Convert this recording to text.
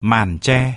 màn tre.